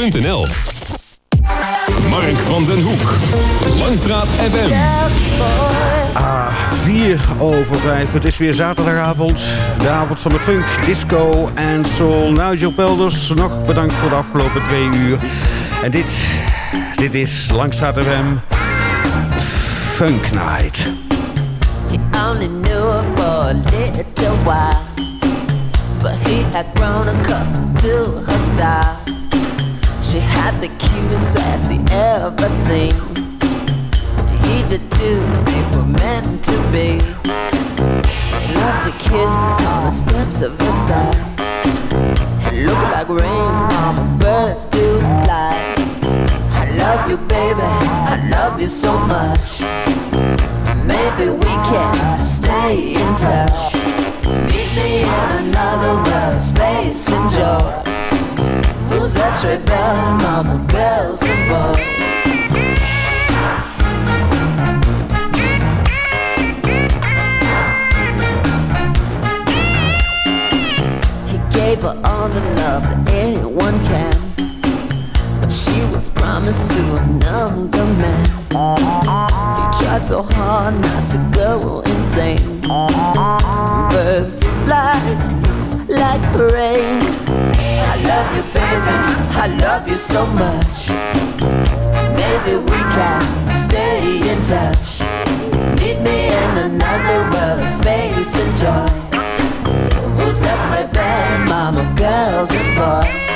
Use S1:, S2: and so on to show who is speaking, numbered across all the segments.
S1: www.langstraat.nl Mark van den Hoek. Langstraat FM.
S2: Ah, 4 over 5. Het is weer zaterdagavond. De avond van de funk, disco en soul. Nigel Pelders, nog bedankt voor de afgelopen twee uur. En dit, dit is Langstraat FM Funk Night.
S3: He only knew her for a little while, but he had grown accustomed to her style. She had the cutest ass he ever seen. He did too, they were meant to be. Loved to kiss on the steps of her side. It looked like rain on the birds do fly. I love you, baby, I love you so much. Maybe we can stay in touch. Meet me in another world, space and joy. Who's that rebel mama, girls and boys? He gave her all the love that anyone can. She to another man. He tried so hard not to go insane. Birds to fly, looks like rain. I love you, baby. I love you so much. Maybe we can stay in touch. Meet me in another world, space and joy. Who's that rebel, mama, girls and boys?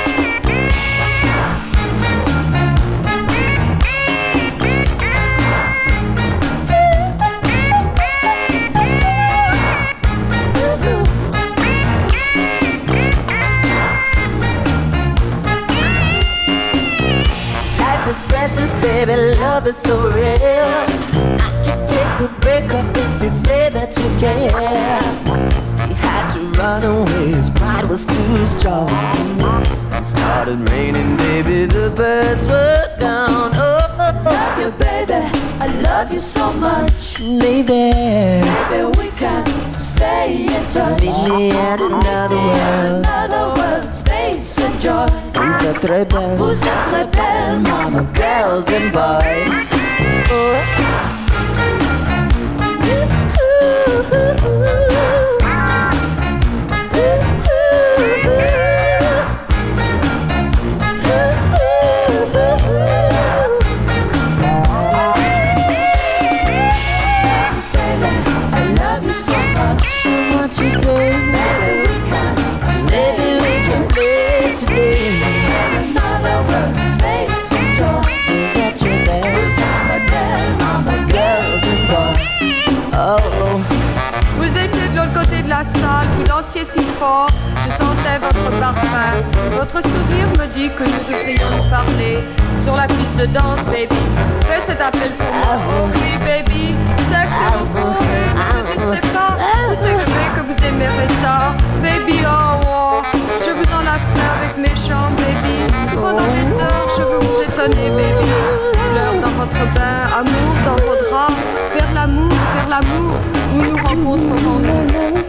S3: Baby, love is so real. I can take a break up if you say that you can. He had to run away, his pride was too strong. It started raining, baby, the birds were gone. Oh, love you, baby, I love you so much. Maybe, maybe we can stay in touch. Meet me at another world, another world, and joy. Vous êtes rebelles, vous êtes rebelles, mama girls and boys. Oh.
S4: Votre parfum. Votre sourire me dit que nous devrions parler sur la piste de danse, baby. Fais cet appel pour moi. Oh oui, baby, sexe et courez, ne résistez pas. Vous savez que vous aimerez ça, baby. Oh, oh. je vous enlacerai avec mes chants, baby. Pendant des heures, je veux vous étonner, baby. Fleurs dans votre bain, amour dans vos draps. Faire l'amour, faire l'amour, nous nous rencontrerons-nous.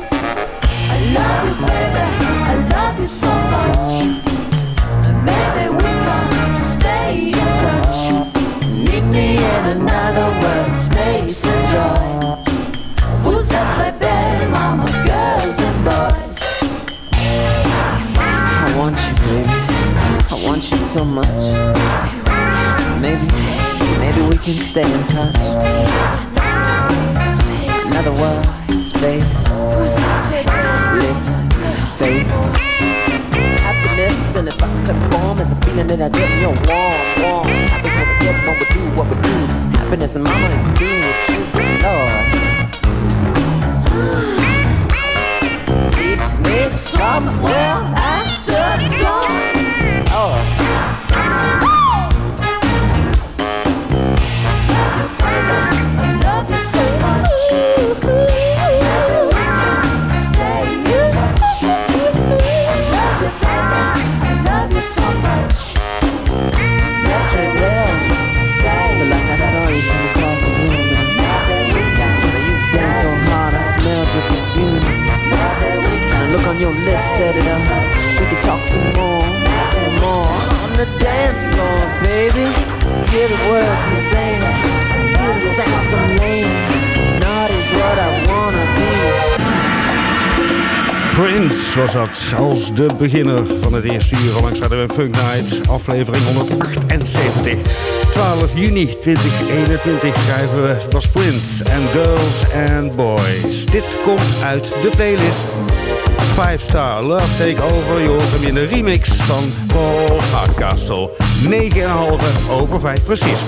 S5: de beginner van het eerste uur langs Radio Funk Night, aflevering 178. 12 juni 2021 schrijven we, The Sprints and Girls and Boys. Dit komt uit de playlist 5 Star Love Take Over. Je hoort in de remix van Paul Hardcastle. 9,5 over 5 precies.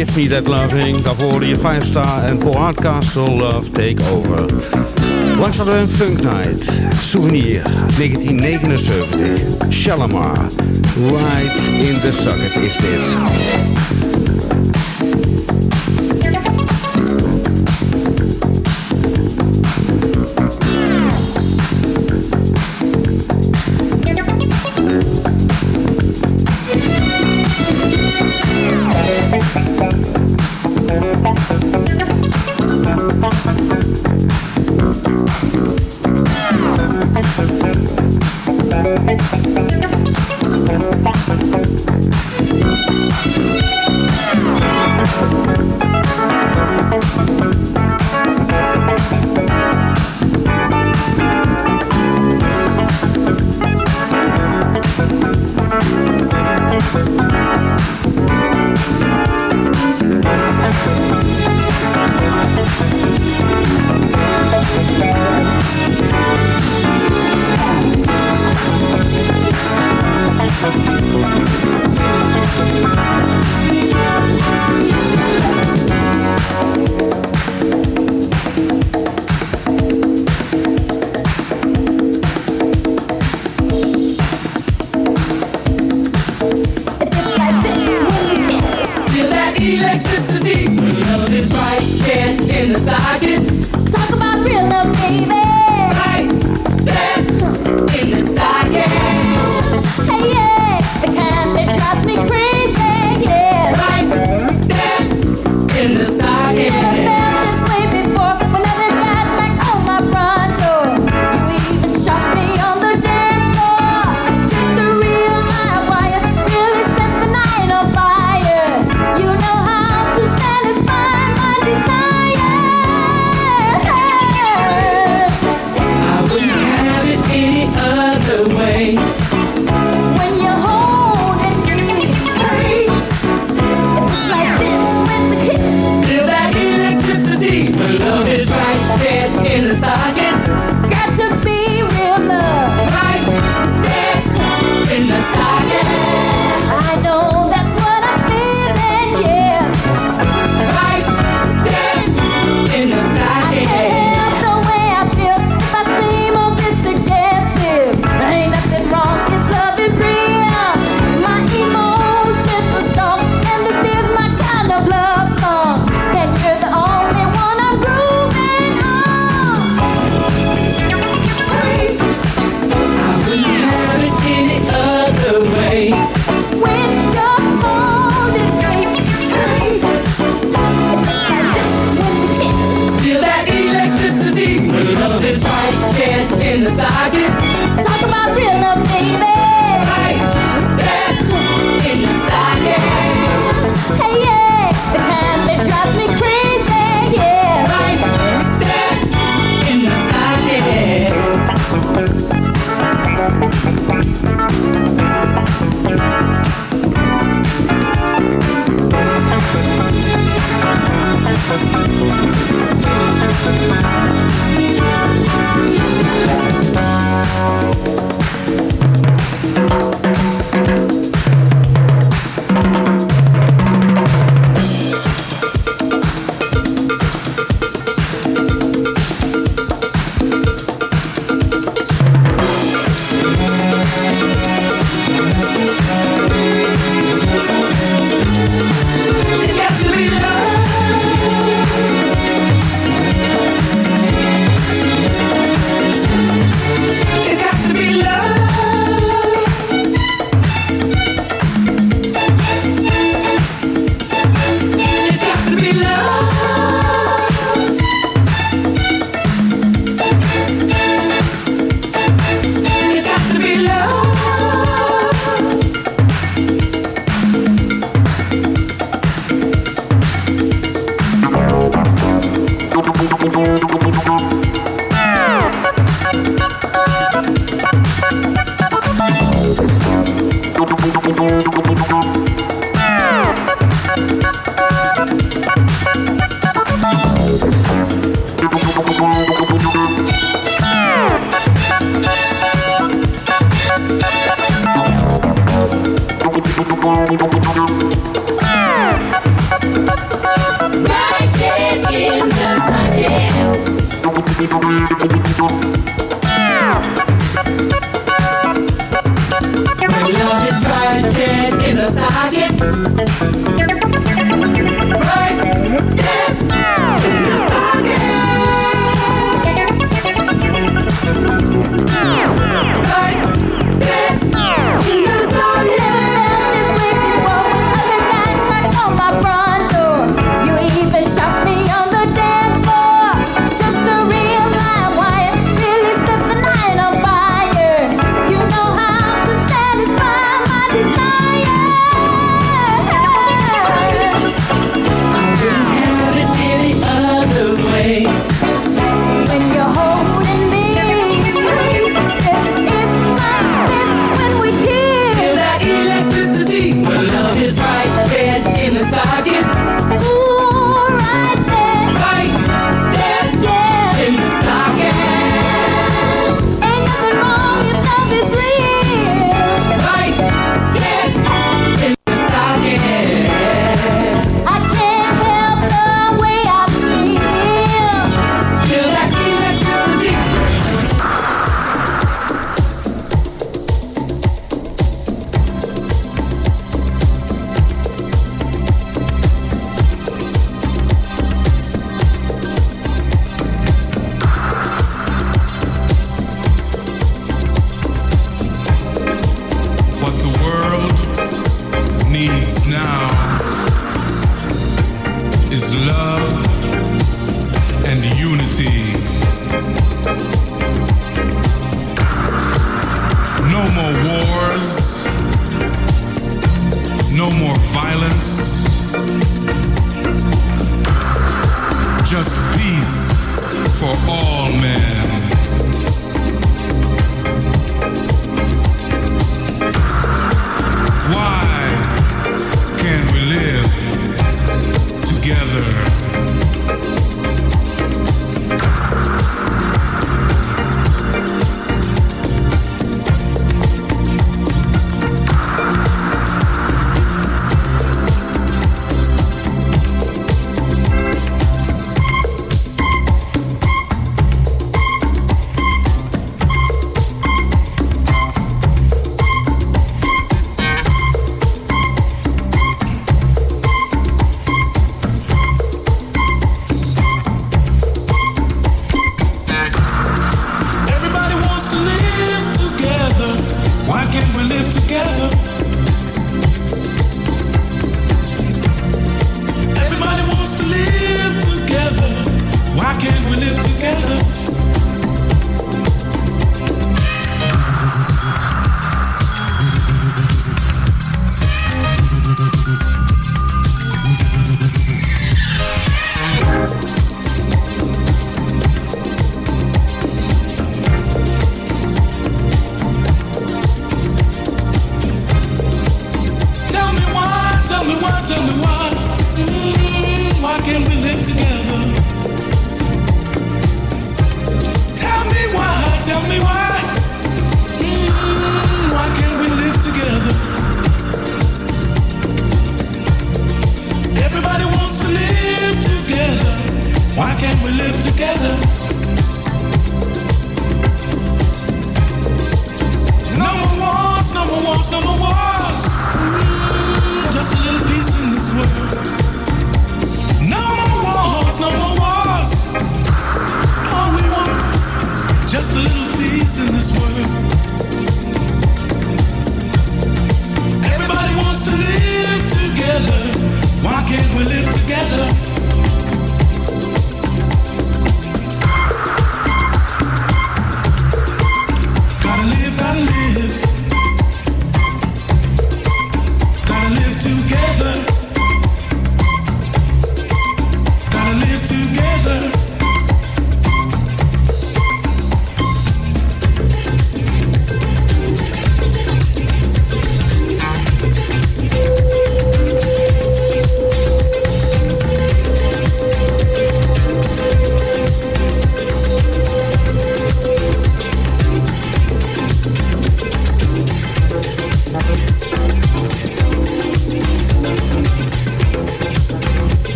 S6: Give Me That
S7: Loving. Daarvoor je Five Star en Paul Hardcastle Love Take Over. Hadden we een Funk Night. Souvenir 1979. Shalimar. Right in the socket is this.
S8: Thank you.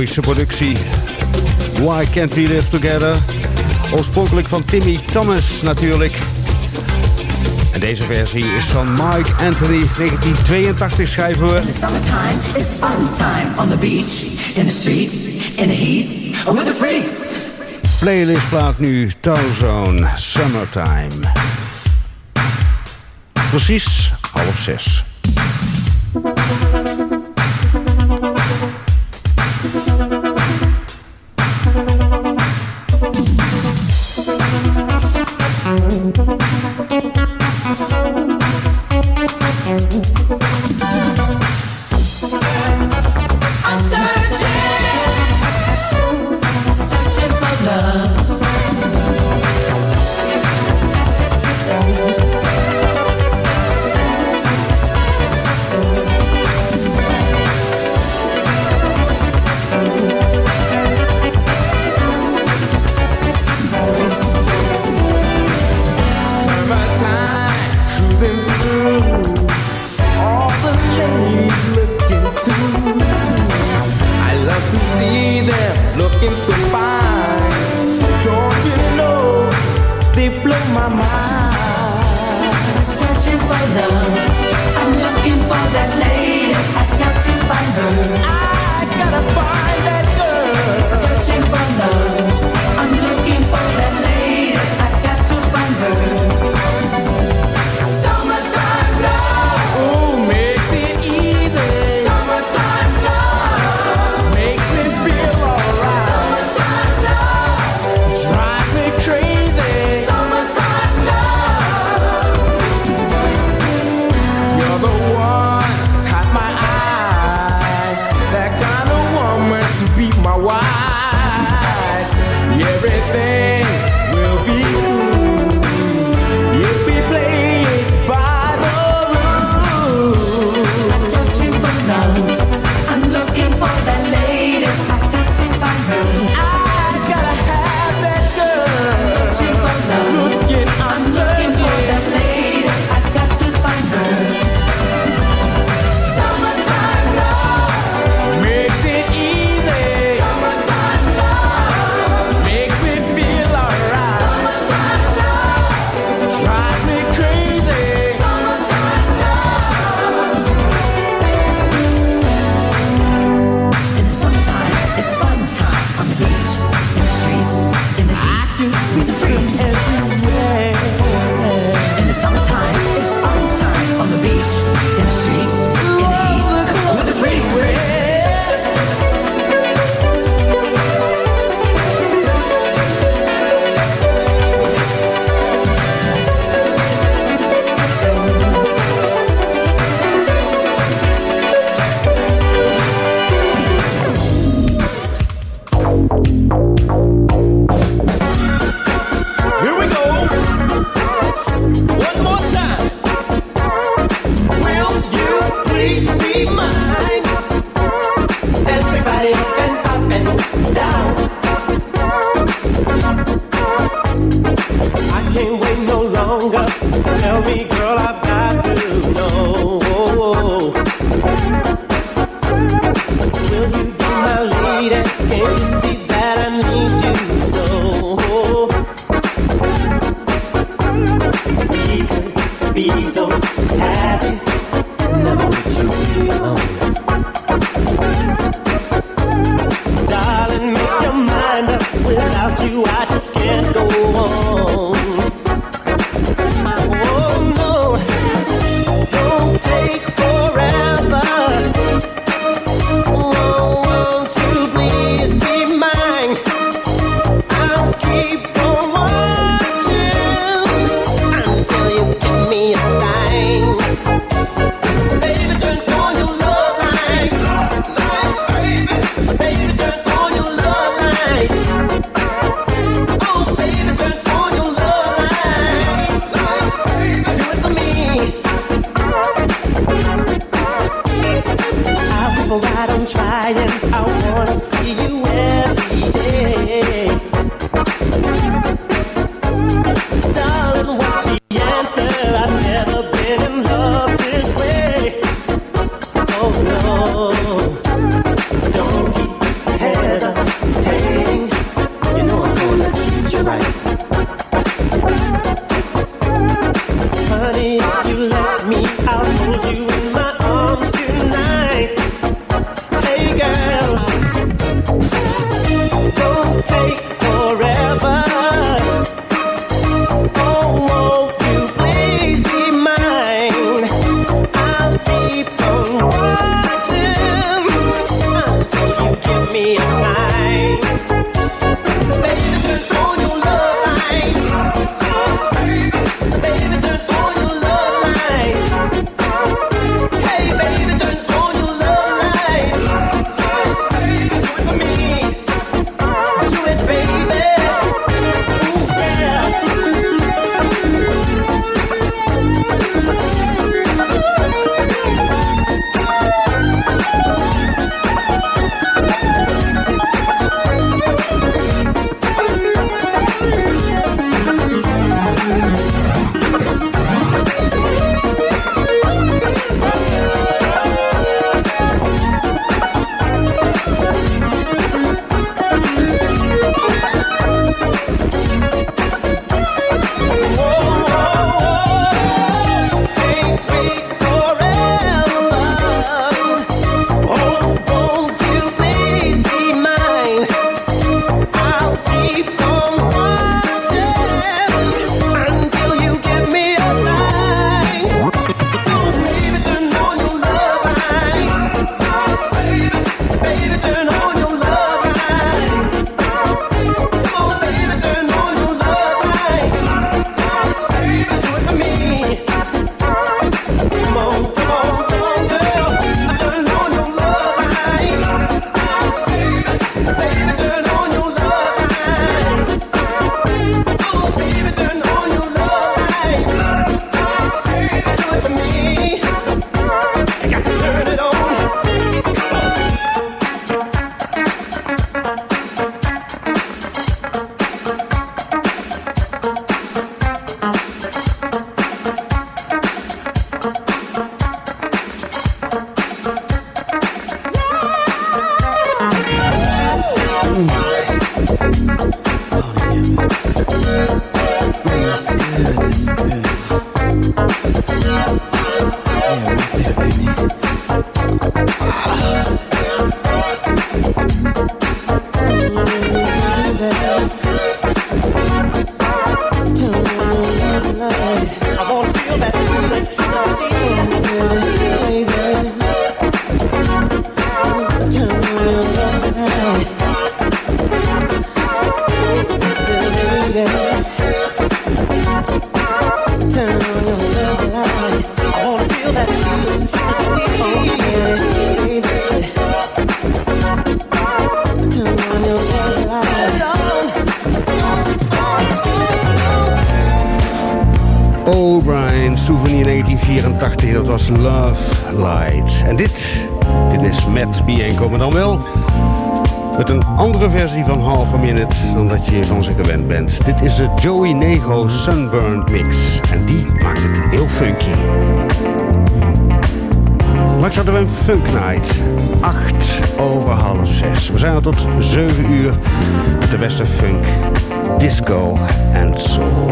S2: Belgische productie. Why Can't We Live Together? Oorspronkelijk van Timmy Thomas natuurlijk. En
S9: deze versie is van Mike Anthony, 1982 schrijven we.
S2: In the summertime, it's fun time on the beach, in the street, in the heat, with the freaks.
S9: Playlist plaat nu Tauzone Summertime. Precies half zes.
S10: Without you, I just can't go on.
S2: was Love Light. En dit, dit is met Bianco, maar dan wel met een andere versie van Half a Minute dan dat je van ze gewend bent. Dit is de Joey Negro Sunburn Mix en die maakt het heel funky. Langs hadden we een Funk Night. 8 over half 6. We zijn er tot 7 uur met de beste funk, disco en soul.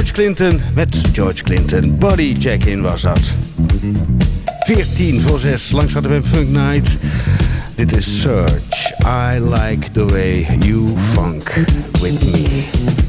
S11: George Clinton met George Clinton. Body check-in was dat. 14 voor 6, langs hadden Funk Night. Dit is Search. I like the way you funk with me.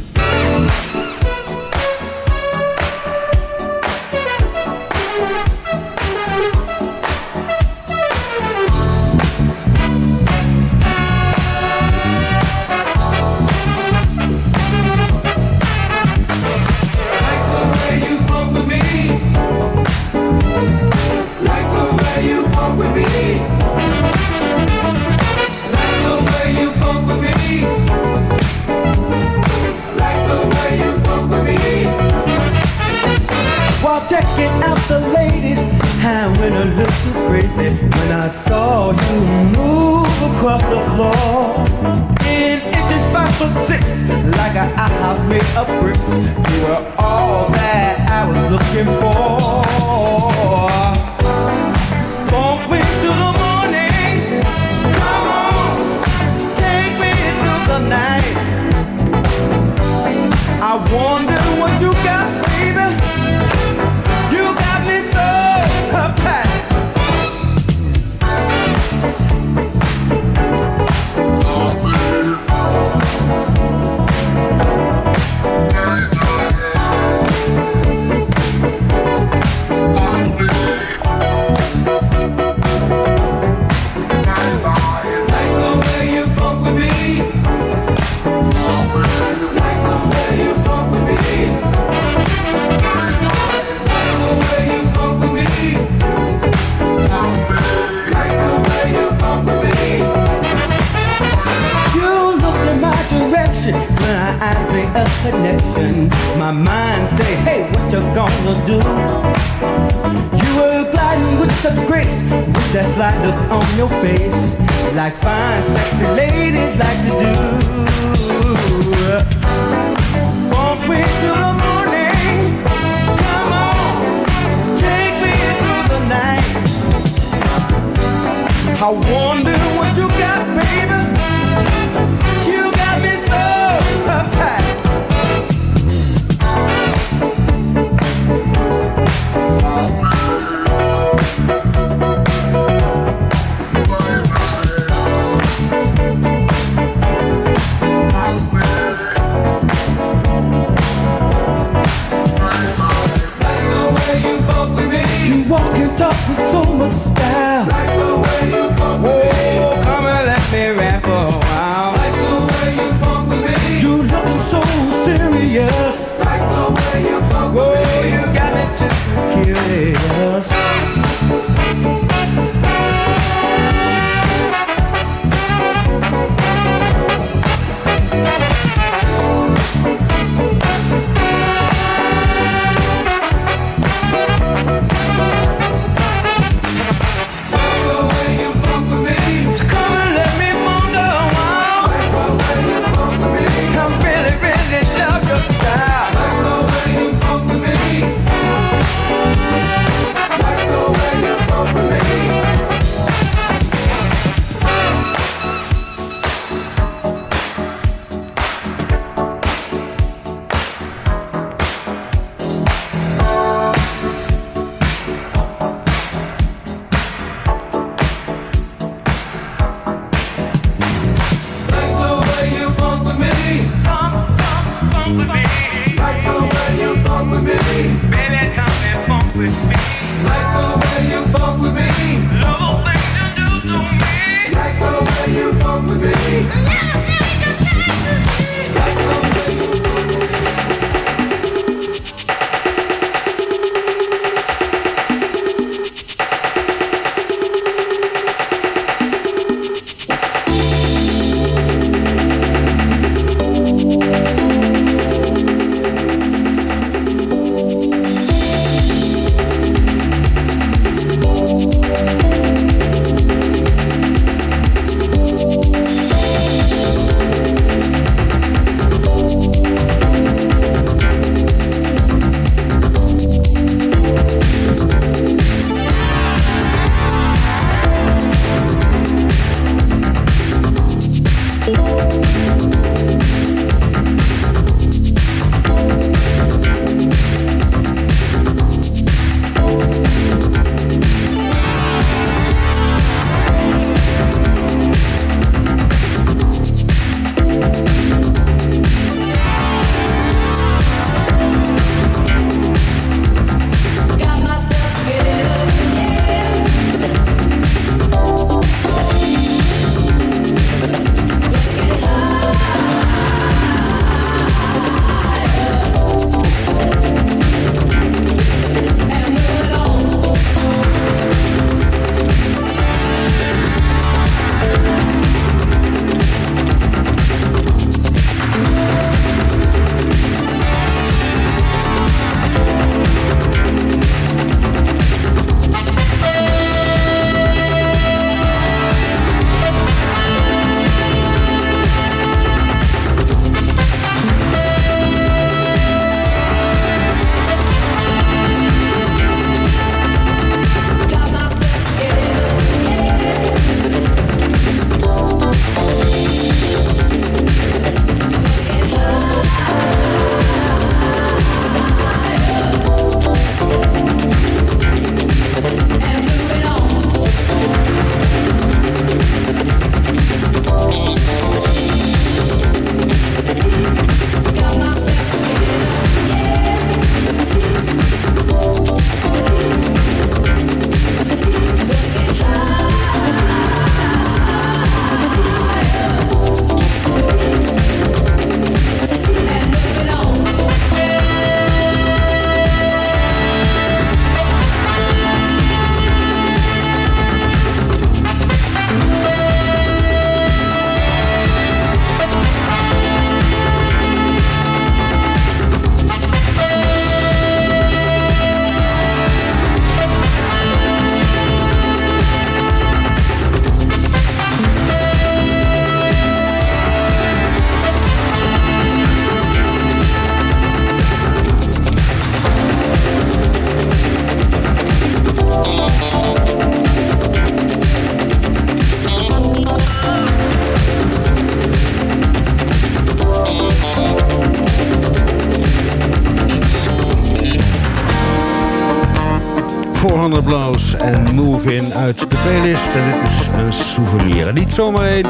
S12: en Move In uit de playlist. En dit is een souvenir. Niet zomaar één.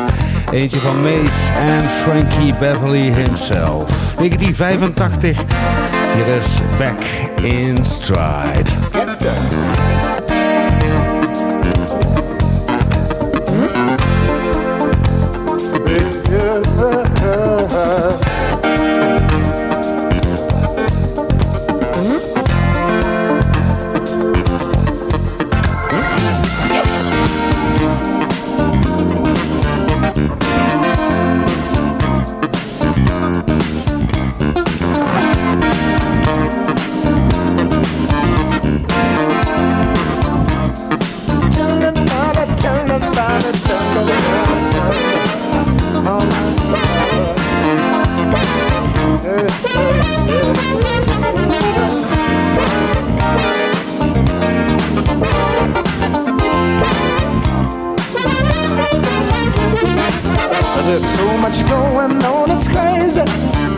S12: Eentje van Mace en Frankie Beverly himself. 1985. Hier is Back in Stride. Bye.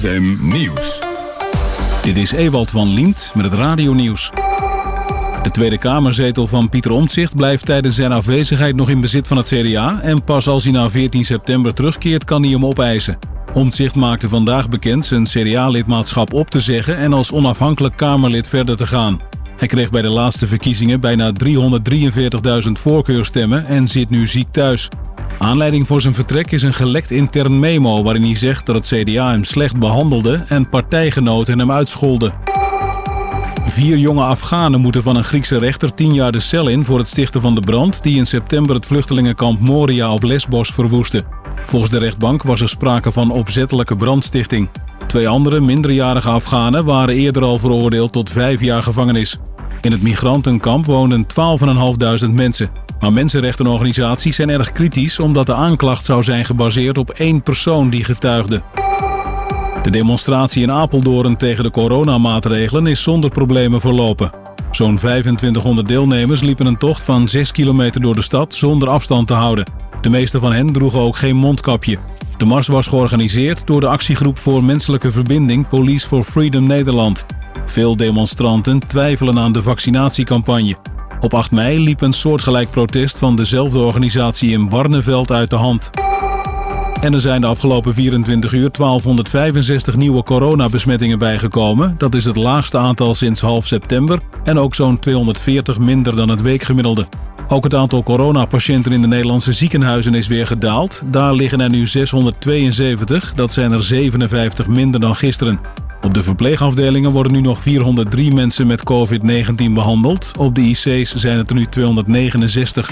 S12: FM Nieuws.
S13: Dit is Ewald van Liemt met het radio-nieuws. De Tweede Kamerzetel van Pieter Omtzigt blijft tijdens zijn afwezigheid nog in bezit van het CDA... en pas als hij na 14 september terugkeert kan hij hem opeisen. Omtzigt maakte vandaag bekend zijn CDA-lidmaatschap op te zeggen... en als onafhankelijk Kamerlid verder te gaan. Hij kreeg bij de laatste verkiezingen bijna 343.000 voorkeurstemmen en zit nu ziek thuis. Aanleiding voor zijn vertrek is een gelekt intern memo waarin hij zegt dat het CDA hem slecht behandelde en partijgenoten hem uitscholden. Vier jonge Afghanen moeten van een Griekse rechter tien jaar de cel in voor het stichten van de brand die in september het vluchtelingenkamp Moria op Lesbos verwoestte. Volgens de rechtbank was er sprake van opzettelijke brandstichting. Twee andere minderjarige Afghanen waren eerder al veroordeeld tot vijf jaar gevangenis. In het migrantenkamp woonden 12.500 mensen. Maar mensenrechtenorganisaties zijn erg kritisch omdat de aanklacht zou zijn gebaseerd op één persoon die getuigde. De demonstratie in Apeldoorn tegen de coronamaatregelen is zonder problemen verlopen. Zo'n 2500 deelnemers liepen een tocht van 6 kilometer door de stad zonder afstand te houden. De meeste van hen droegen ook geen mondkapje. De mars was georganiseerd door de actiegroep voor menselijke verbinding Police for Freedom Nederland. Veel demonstranten twijfelen aan de vaccinatiecampagne. Op 8 mei liep een soortgelijk protest van dezelfde organisatie in Barneveld uit de hand. En er zijn de afgelopen 24 uur 1265 nieuwe coronabesmettingen bijgekomen. Dat is het laagste aantal sinds half september en ook zo'n 240 minder dan het weekgemiddelde. Ook het aantal coronapatiënten in de Nederlandse ziekenhuizen is weer gedaald. Daar liggen er nu 672, dat zijn er 57 minder dan gisteren. Op de verpleegafdelingen worden nu nog 403 mensen met COVID-19 behandeld. Op de IC's zijn het er nu 269.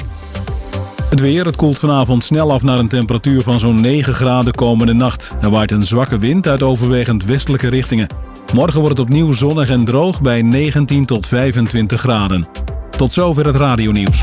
S13: Het weer, het koelt vanavond snel af naar een temperatuur van zo'n 9 graden komende nacht. Er waait een zwakke wind uit overwegend westelijke richtingen. Morgen wordt het opnieuw zonnig en droog bij 19 tot 25 graden. Tot zover het radionieuws.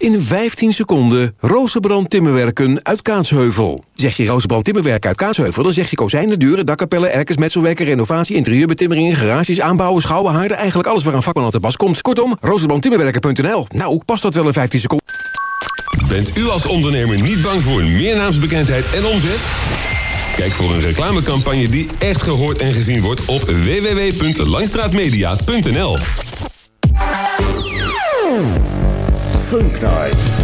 S14: In 15 seconden Rozenbrand Timmerwerken uit Kaatsheuvel. Zeg je Rozenbrand Timmerwerken uit Kaatsheuvel... dan zeg je kozijnen, deuren, dakkapellen, erkers, metselwerken... renovatie, interieurbetimmeringen, garages, aanbouwen, schouwen, haarden... eigenlijk alles waar een vakman aan te pas komt. Kortom, rozenbrandtimmerwerken.nl. Nou, past dat wel in 15 seconden?
S1: Bent u als ondernemer niet bang voor meer naamsbekendheid en omzet? Kijk voor een reclamecampagne die echt gehoord en gezien wordt op www.langstraatmedia.nl.
S11: Funk night.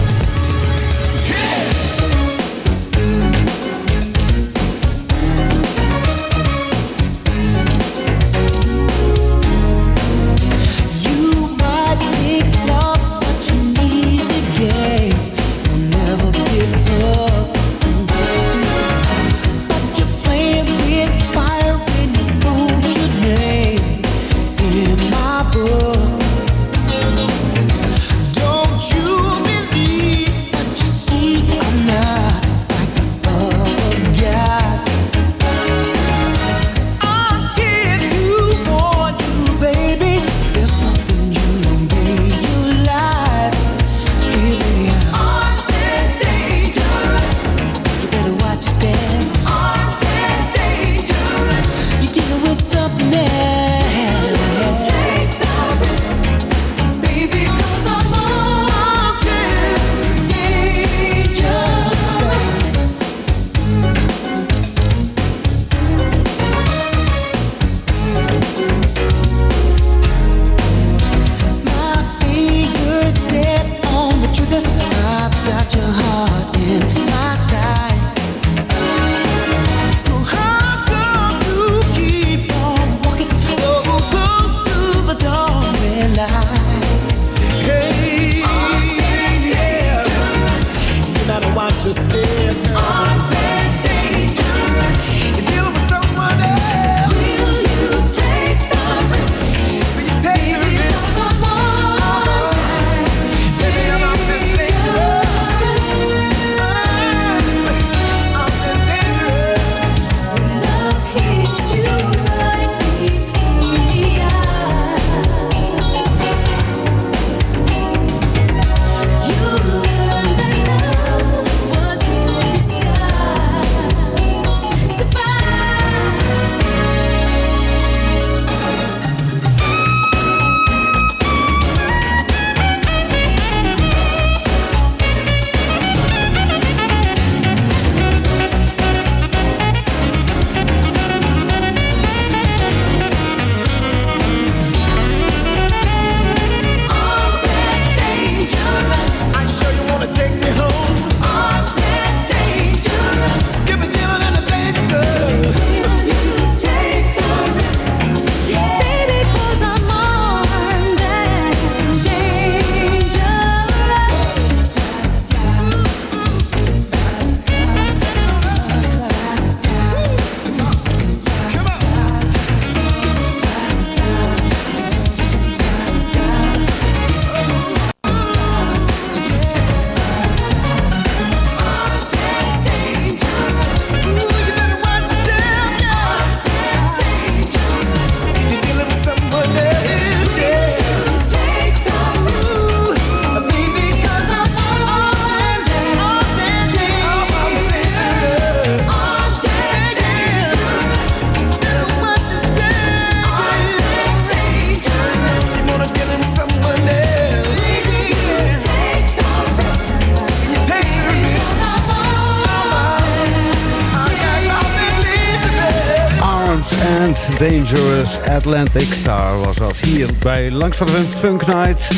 S2: Atlantic Star was dat hier bij Langs van de Funk Night.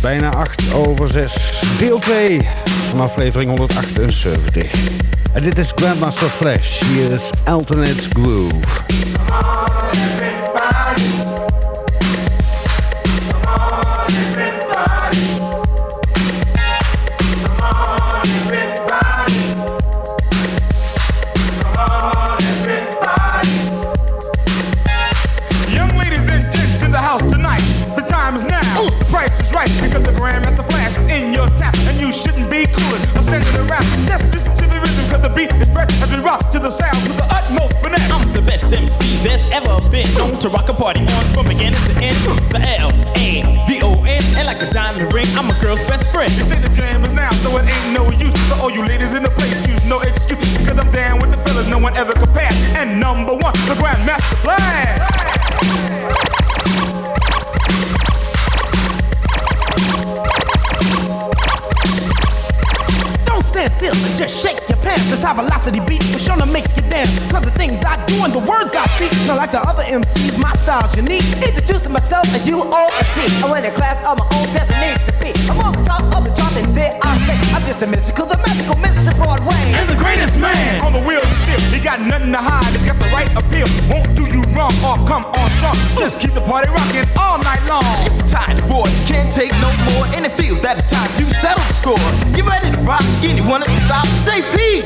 S2: Bijna 8 over 6, deel 2 van aflevering 178. En dit is Grandmaster Flash, hier is Alternate Groove.
S15: To rock
S16: a party on from beginning to end. The L A V O N, and like a diamond ring, I'm a girl's best friend.
S15: They say the jam is now, so it ain't no use. So all you ladies in the place use no excuse because I'm down with the fellas no one ever compares. And number one, the Grandmaster.
S9: Don't stand still and just shake your pants. This high velocity beat will sure to make you dance. Cause the things I do and the words I speak, not like the other MCs, my style's unique. Introducing myself as you all can see. I'm in class of my own, there's a need to be. I'm on the top of the chart and there I stay. I'm just a mystical, the magical Mr. Broadway.
S15: And the greatest man on the wheels of steel. He got nothing to hide. He got the right appeal. Won't do you wrong or come on strong. Just keep the party rocking all night long.
S11: Tired boy, can't take no more, and it feels that it's time you settle the score. You ready to rock? Anyone to stop? Say peace.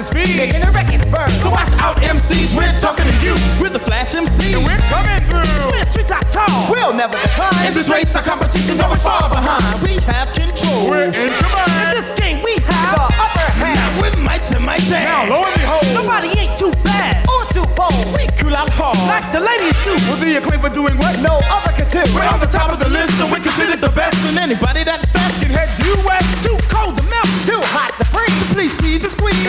S15: and speed.
S9: Making a record burn.
S11: So watch out, MCs. We're talking to you. We're the Flash MC.
S15: And we're coming through.
S9: We're treetop tall.
S11: We'll never decline. In this race, our competition's always far behind. We have control.
S15: We're in command.
S9: In this game, we have the upper hand.
S11: Now we're mighty, mighty.
S15: Now, lo and behold.
S9: Nobody ain't too bad or too bold.
S11: We cool out hard.
S9: Like the ladies do.
S15: With the acclaim for doing what?
S9: No other can do.
S11: We're on the top of the list, so we're considered the best. And anybody that's fast
S15: Can head due west.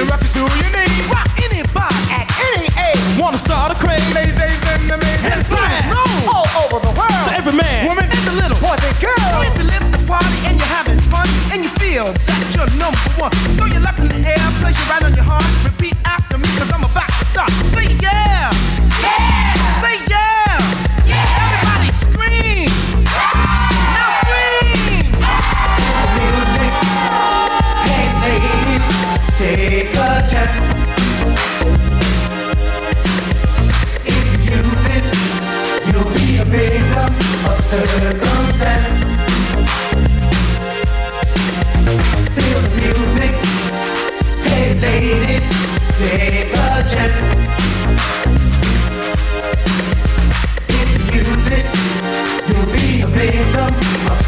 S15: And rock it to your knees.
S9: Rock anybody at any age.
S11: Wanna start a craze?
S15: Ladies, ladies, and the men.
S9: And flash all over the world.
S11: To every man.
S15: Woman.
S9: And the little boys and girls. So if you live the party and you're having fun and you feel that you're number one, throw your left in the air, place it right on your heart. Repeat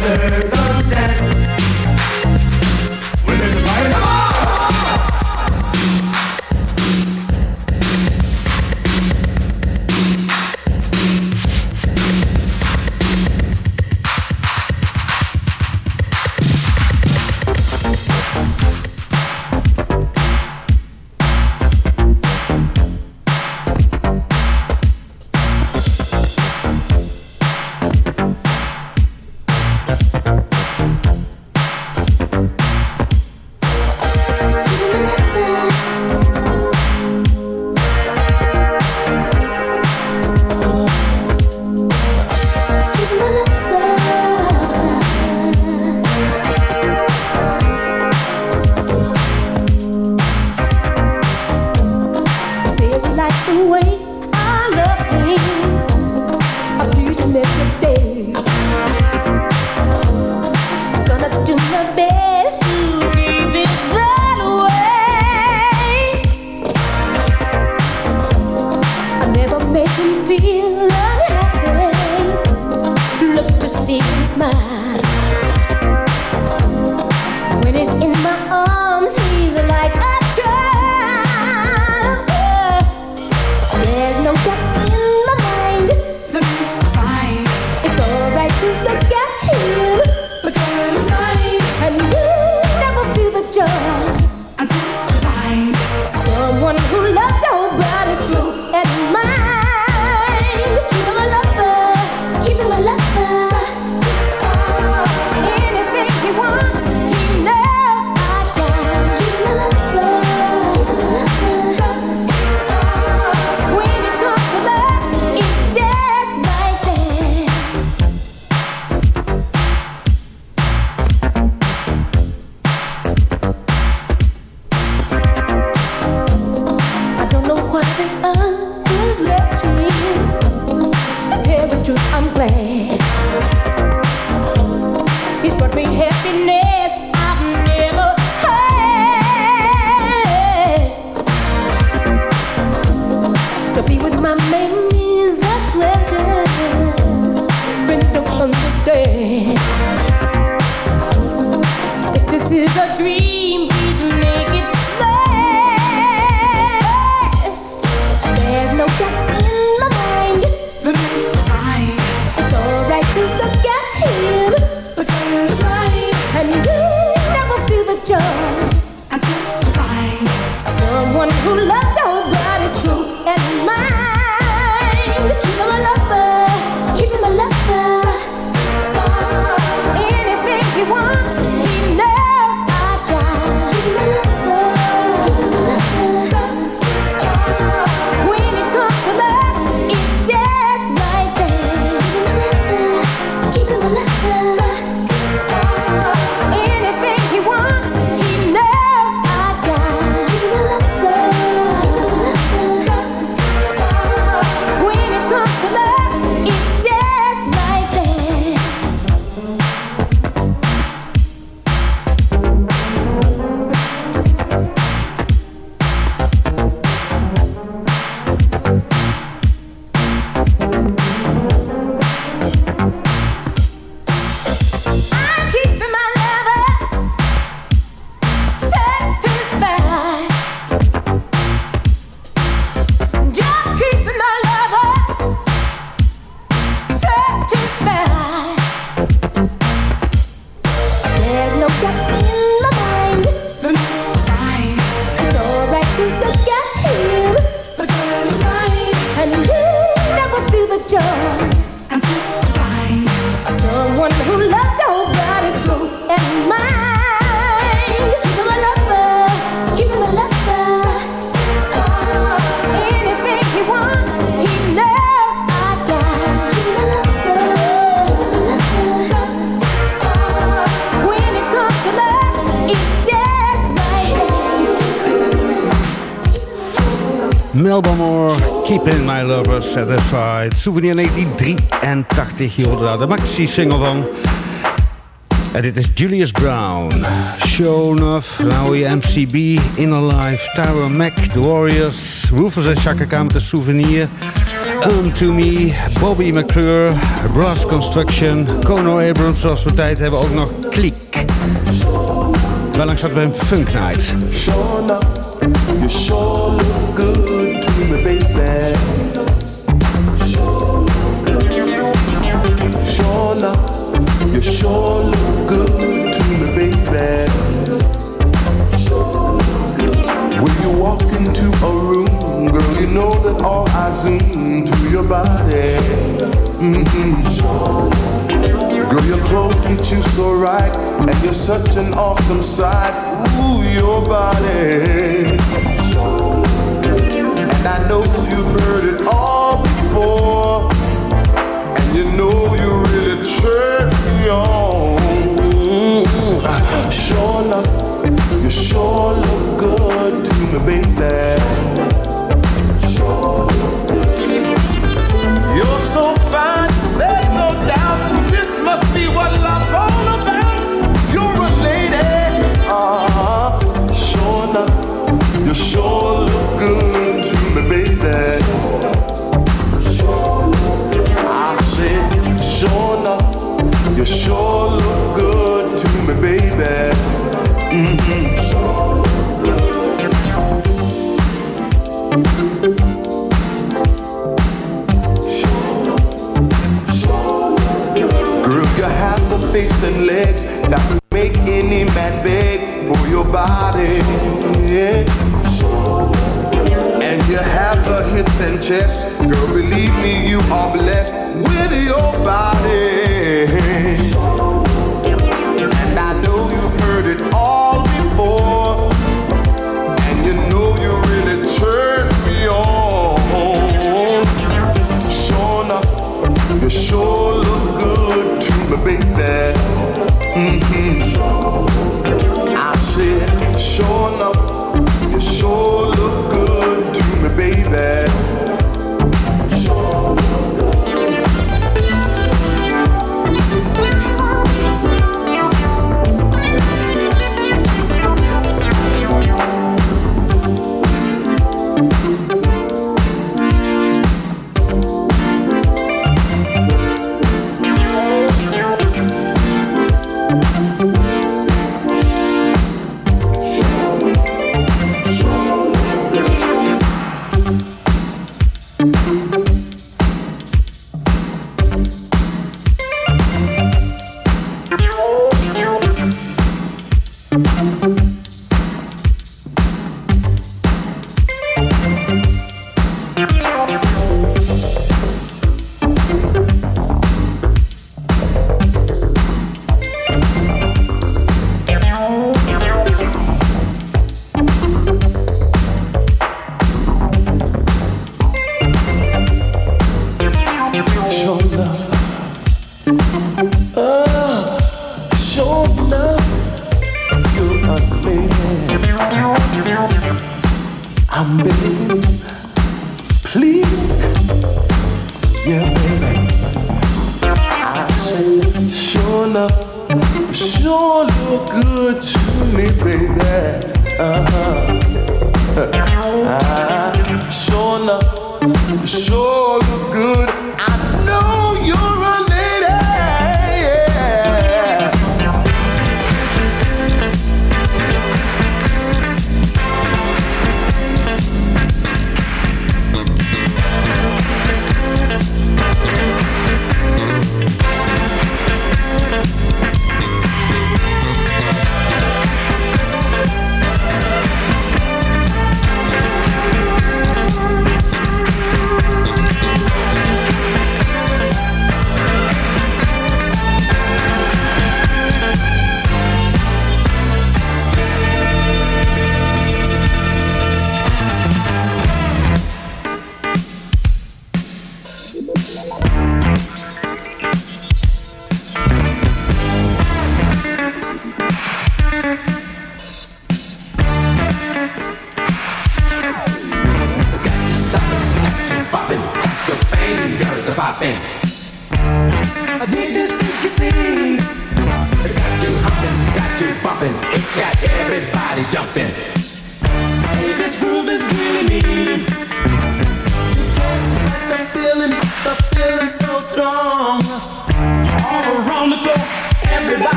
S7: serve. away. Elbamore, Keeping My Lover Satisfied.
S2: Souvenir 1983, je hoorde daar de maxi-single van. En dit is Julius Brown, Show Enough, we MCB, Inner Life, Tyra Mac, The Warriors, Rufus en Chaka Khan met Souvenir, Um To Me, Bobby McClure, Brass Construction, Kono Abrams, zoals we tijd hebben, ook nog Klik. Wel langs hadden we een Funk Night.
S17: You sure look good. You sure look good to me, baby. When you walk into a room, girl, you know that all eyes zoom to your body. Mm-hmm. Girl, your clothes fit you so right, and you're such an awesome sight. Ooh, your body. And I know you've heard it all before, and you know you really.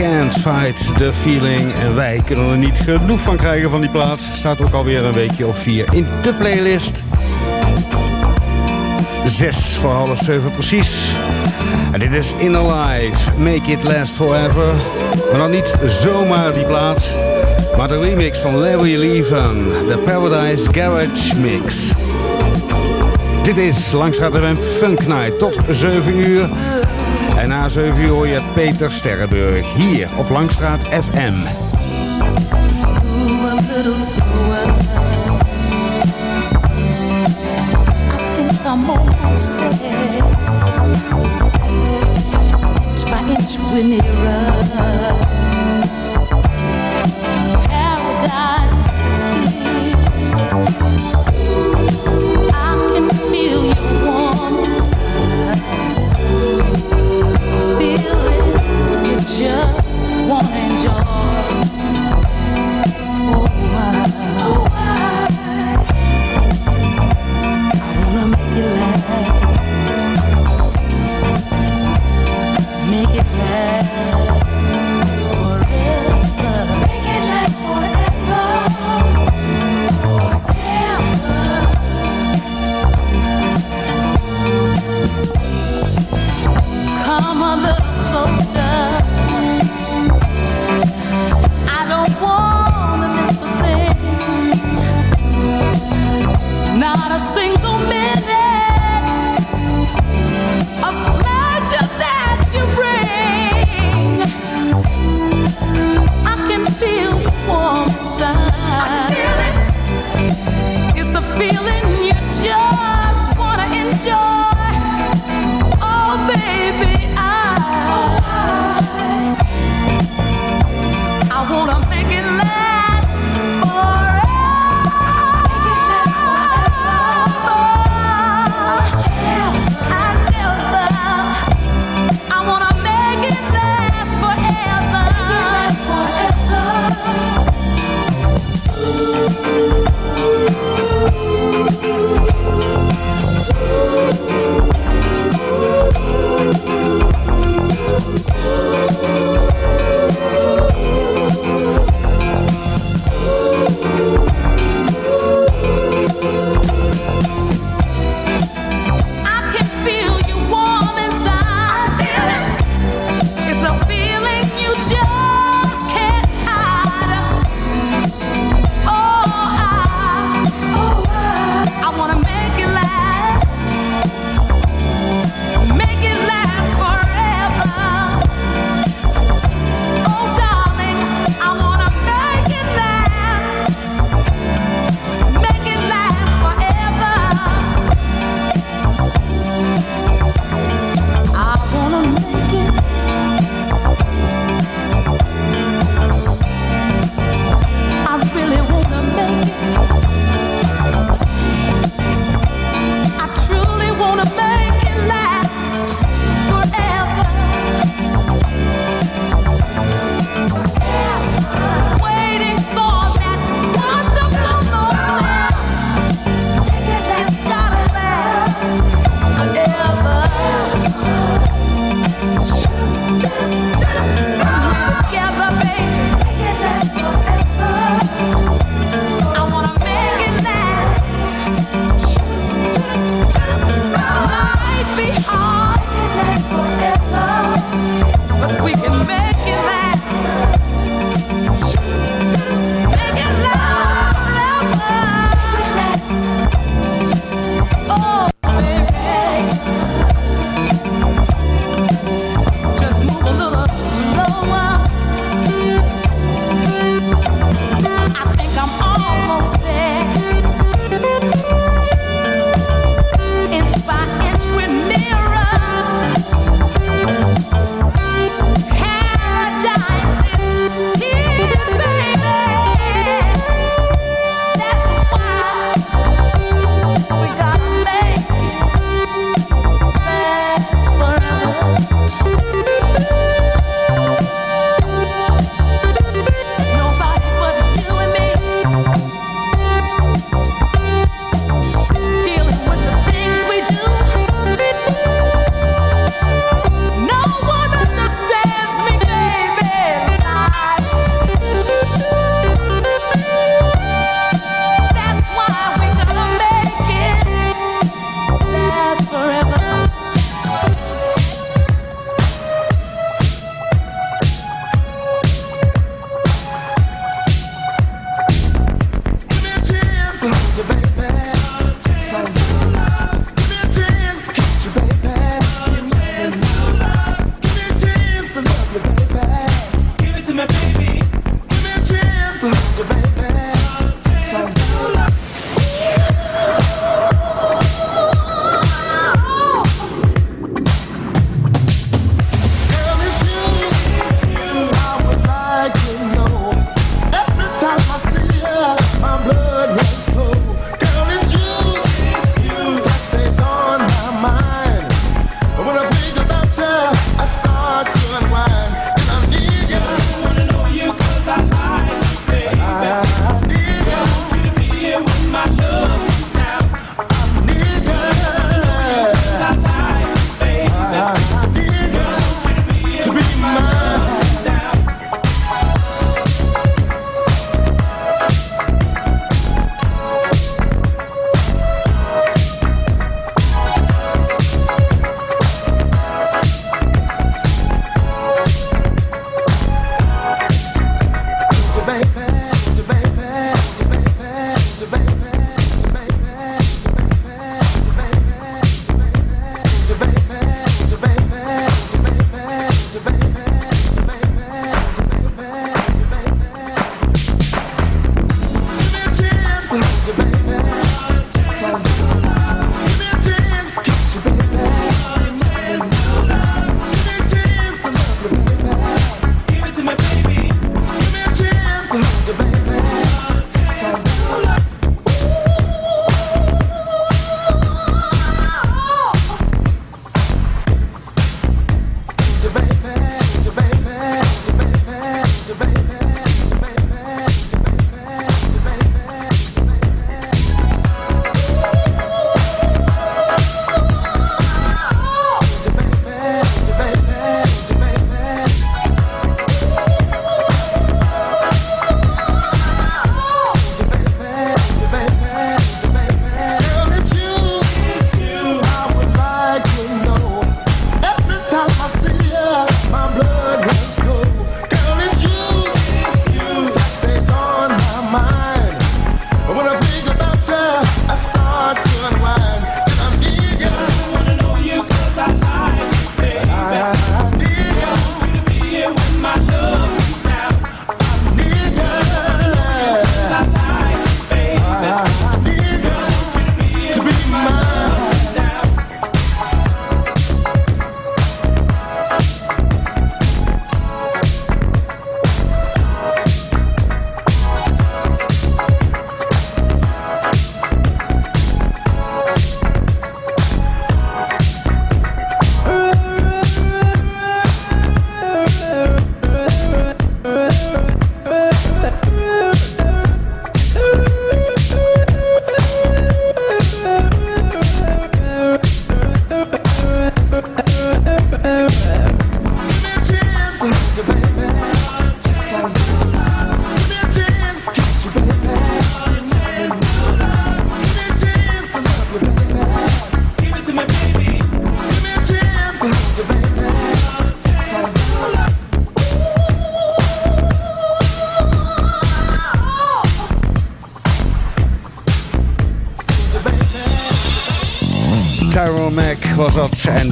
S18: Can't Fight the Feeling.
S2: En wij kunnen er niet genoeg van krijgen van die plaats. Staat ook alweer een weekje of vier in de playlist. Zes voor half zeven precies. En dit is In Alive, Make It Last Forever. Maar dan niet zomaar die plaat, maar de remix van Larry Leven. De Paradise Garage Mix. Dit is Langs gaat er een Funk Night tot zeven uur. En na 7 uur hoor je Peter Sterrenburg hier op Langstraat FM.
S19: Ooh, my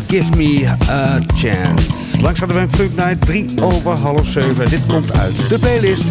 S8: Give Me a Chance. Langs gaat de Funk Night, 3 over half 7. Dit komt uit de playlist.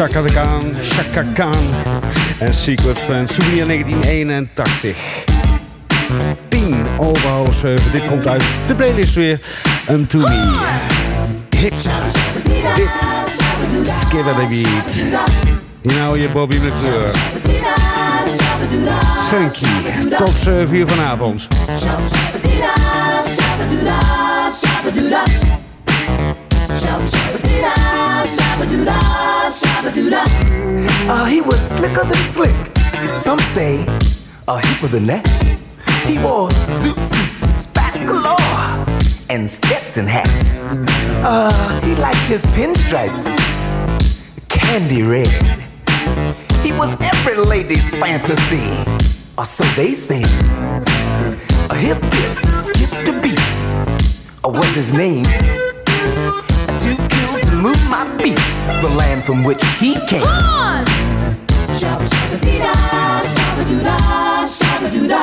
S2: Chaka Khan, Chaka Khan en Secret Friends, Souvenir 1981. 10 over half 7, dit komt uit de playlist weer. Um to me. Hit. Dit. Skipper the beat. Hier nou je Bobby McClure. Funky. Tot 7 uur vanavond.
S20: Uh, he was slicker than slick. Some say a heap of the neck. He wore zoot suits, spats galore, and Stetson hats. Uh, he liked his pinstripes, candy red. He was every lady's fantasy, or so they say. A hip dip, skip the beat, or what's his name? The land from which he came.
S7: Shabba shabba da, shabba da, shabba da.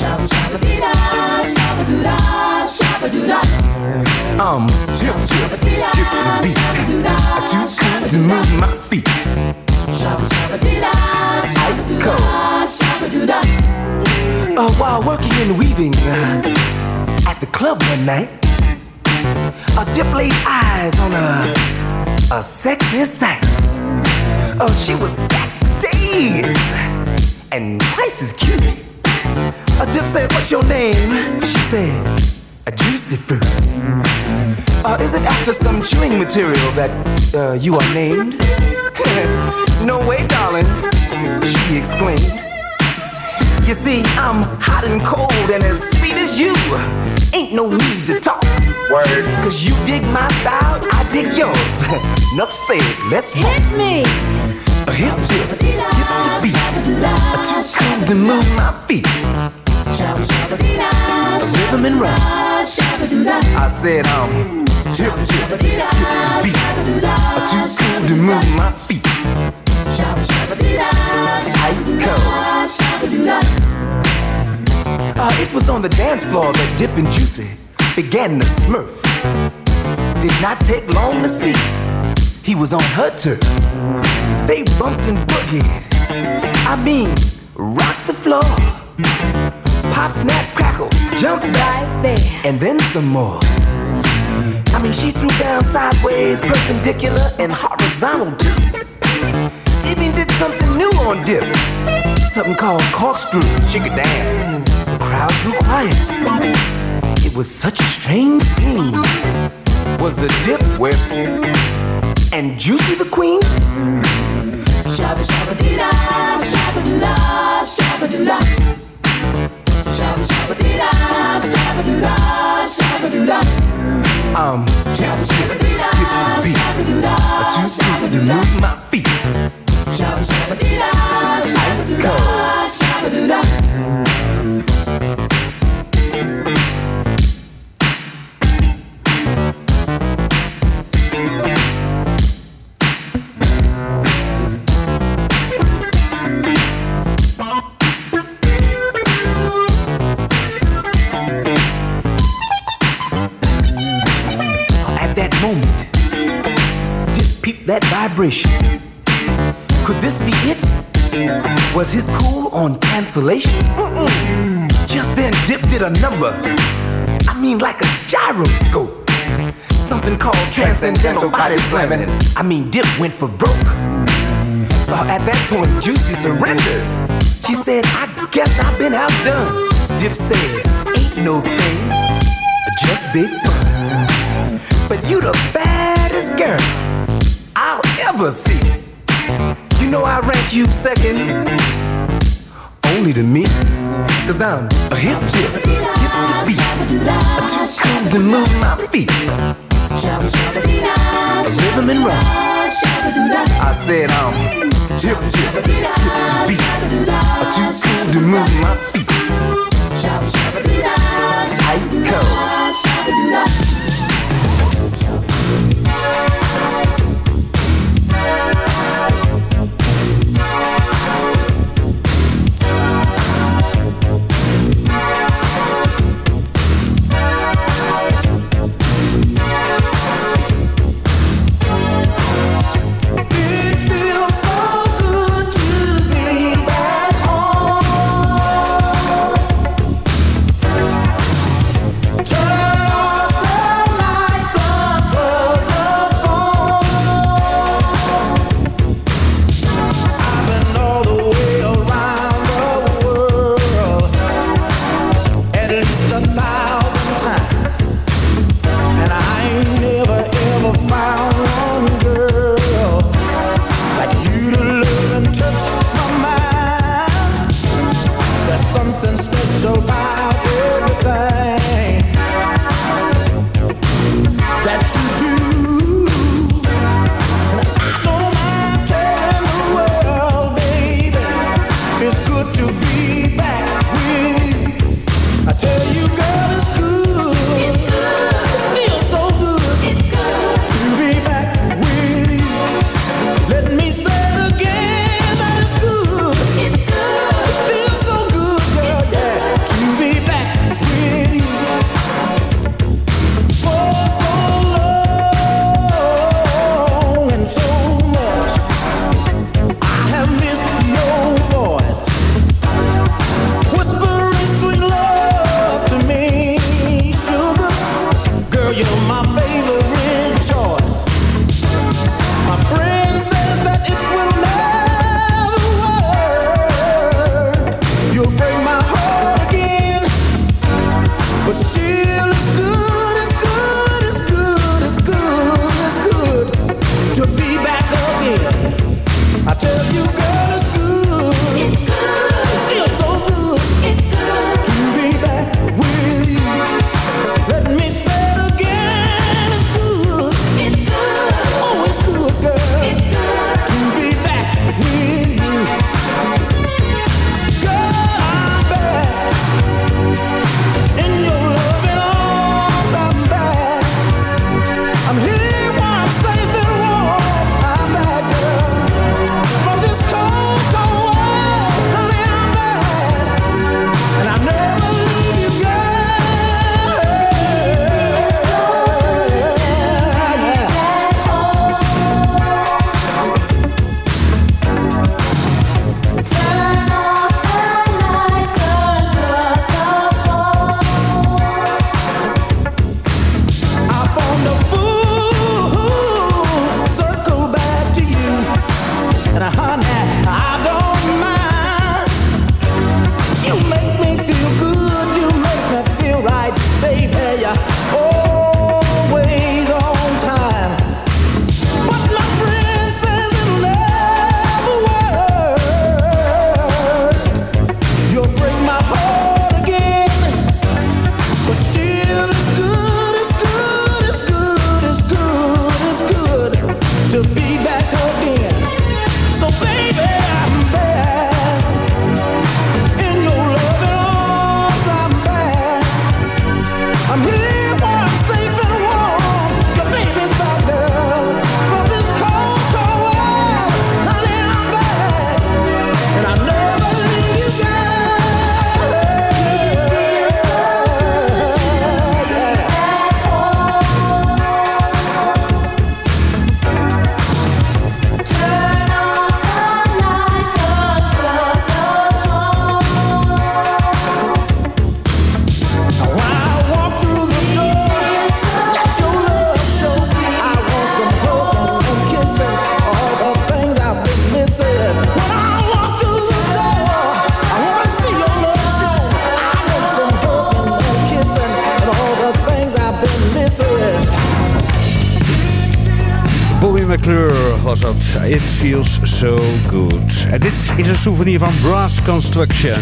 S7: Shabba shabba da, shabba da, shabba da.
S20: Um, chip chip, skip the beat. Too cool to move my feet. Ice cold. Uh, while working and weaving uh, at the club one night, a dip laid eyes on a a sexy sight. Oh, she was for days and twice as cute. A dip said, "What's your name?" She said, "A juicy fruit." Uh, is it after some chewing material that uh, you are named? no way, darling, she exclaimed. You see, I'm hot and cold and as sweet as you. Ain't no need to talk. Word. Cause you dig my style, I dig yours. Enough said, let's Hit me! A hip dip, skip the beat. A too cool to move my feet. A rhythm and rhyme. I said, um, hip dip, skip the beat. A too cool to move my feet. Ice cold. Uh, it was on the dance floor that Dip and Juicy began to smurf. Did not take long to see. He was on her turf. They bumped and boogied. I mean, rocked the floor. Pop, snap, crackle, jump right there. And then some more. I mean, she threw down sideways, perpendicular, and horizontal too. Even did something new on Dip. Something called corkscrew. She could dance. The crowd grew quiet. Was such a strange scene. Was the Dip whip and Juicy the queen?
S7: Shabba shabba dee da, shabba doo da, shabba doo da. Shabba shabba dee da, shabba doo da, shabba doo da.
S20: Um, jump, skip, skip the beat. A two step to move my feet.
S7: Shabba shabba dee da,
S20: Ice cold.
S7: shabba doo da.
S20: Could this be it? Was his cool on cancellation? Mm-mm. Just then, Dip did a number. I mean, like a gyroscope. Something called transcendental body slamming. I mean, Dip went for broke. Uh, at that point, Juicy surrendered. She said, I guess I've been outdone. Dip said, Ain't no thing, just big fun. But you the baddest girl ever see. You know I rank you second, only to me. Cause I'm a hip chip, skip the beat. A too cool to move my feet. Rhythm and rhyme. I said I'm hip chip, skip the beat. A too cool to move my feet. Ice cold.
S2: souvenir van Brass Construction.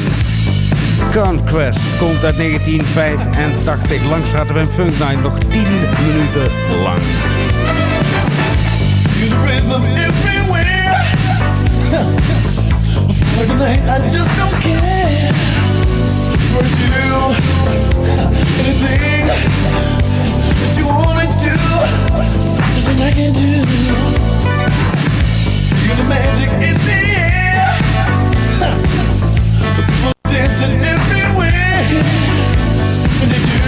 S2: Conquest komt uit 1985. Langs Hard FM Funk Night nog 10 minuten lang.
S18: The rhythm everywhere. For tonight, I just don't care. what For you, anything that you to do, nothing I can do. The magic in the. dancing everywhere. And if you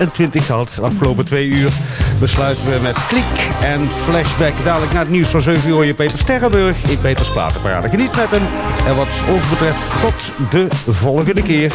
S8: 24 gehad. Afgelopen twee uur besluiten we met klik en flashback. Dadelijk naar het nieuws van 7 uur je Peter Sterrenburg in Peters Platenparade. Geniet met hem. En wat ons betreft tot de volgende keer.